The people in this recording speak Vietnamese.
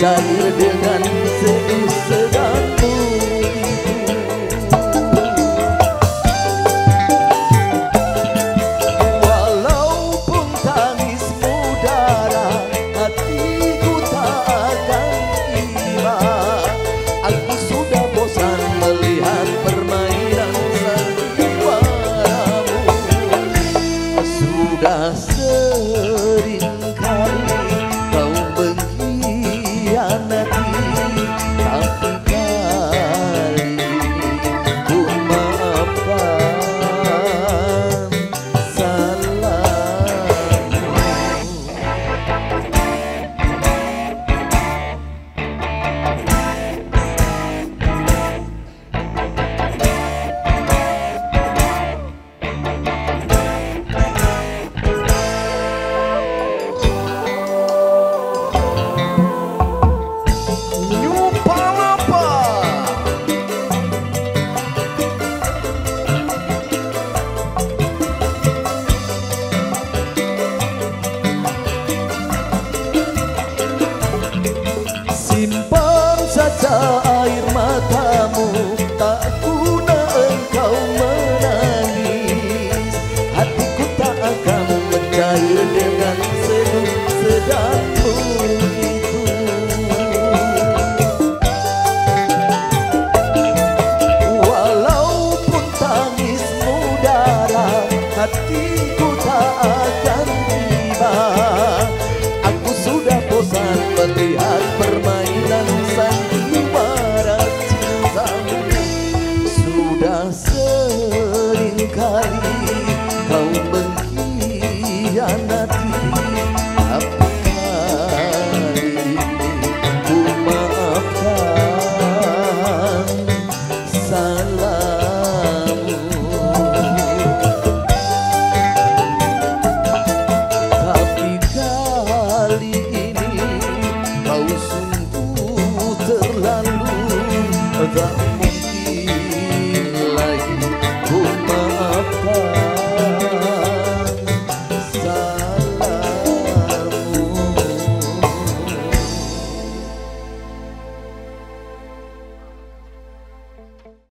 trần mencair ngân seduh sedanmu ali.